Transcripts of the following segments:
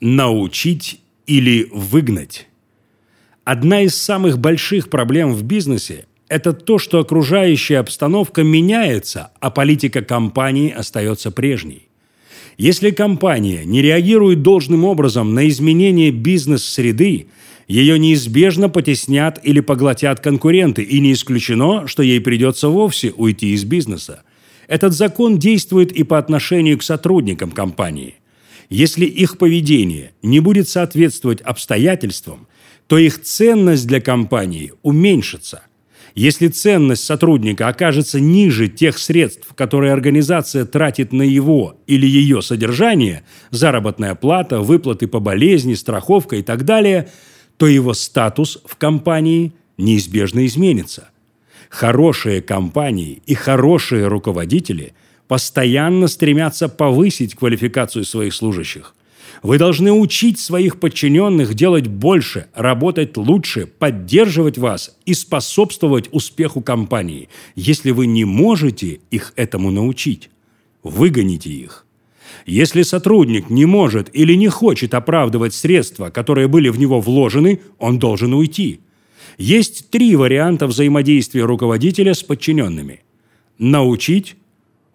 Научить или выгнать. Одна из самых больших проблем в бизнесе – это то, что окружающая обстановка меняется, а политика компании остается прежней. Если компания не реагирует должным образом на изменения бизнес-среды, ее неизбежно потеснят или поглотят конкуренты, и не исключено, что ей придется вовсе уйти из бизнеса. Этот закон действует и по отношению к сотрудникам компании. Если их поведение не будет соответствовать обстоятельствам, то их ценность для компании уменьшится. Если ценность сотрудника окажется ниже тех средств, которые организация тратит на его или ее содержание, заработная плата, выплаты по болезни, страховка и так далее, то его статус в компании неизбежно изменится. Хорошие компании и хорошие руководители постоянно стремятся повысить квалификацию своих служащих. Вы должны учить своих подчиненных делать больше, работать лучше, поддерживать вас и способствовать успеху компании. Если вы не можете их этому научить, выгоните их. Если сотрудник не может или не хочет оправдывать средства, которые были в него вложены, он должен уйти. Есть три варианта взаимодействия руководителя с подчиненными. Научить,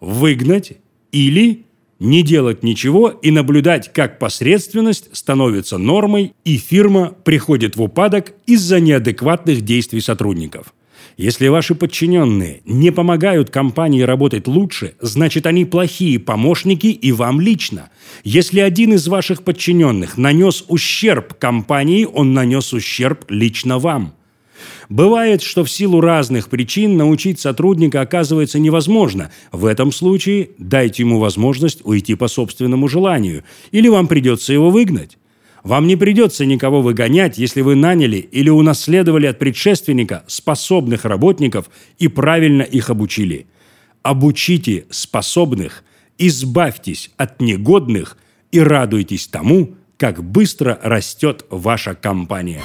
выгнать или не делать ничего и наблюдать, как посредственность становится нормой и фирма приходит в упадок из-за неадекватных действий сотрудников. Если ваши подчиненные не помогают компании работать лучше, значит они плохие помощники и вам лично. Если один из ваших подчиненных нанес ущерб компании, он нанес ущерб лично вам. Бывает, что в силу разных причин научить сотрудника оказывается невозможно. В этом случае дайте ему возможность уйти по собственному желанию, или вам придется его выгнать. Вам не придется никого выгонять, если вы наняли или унаследовали от предшественника способных работников и правильно их обучили. Обучите способных, избавьтесь от негодных и радуйтесь тому, как быстро растет ваша компания.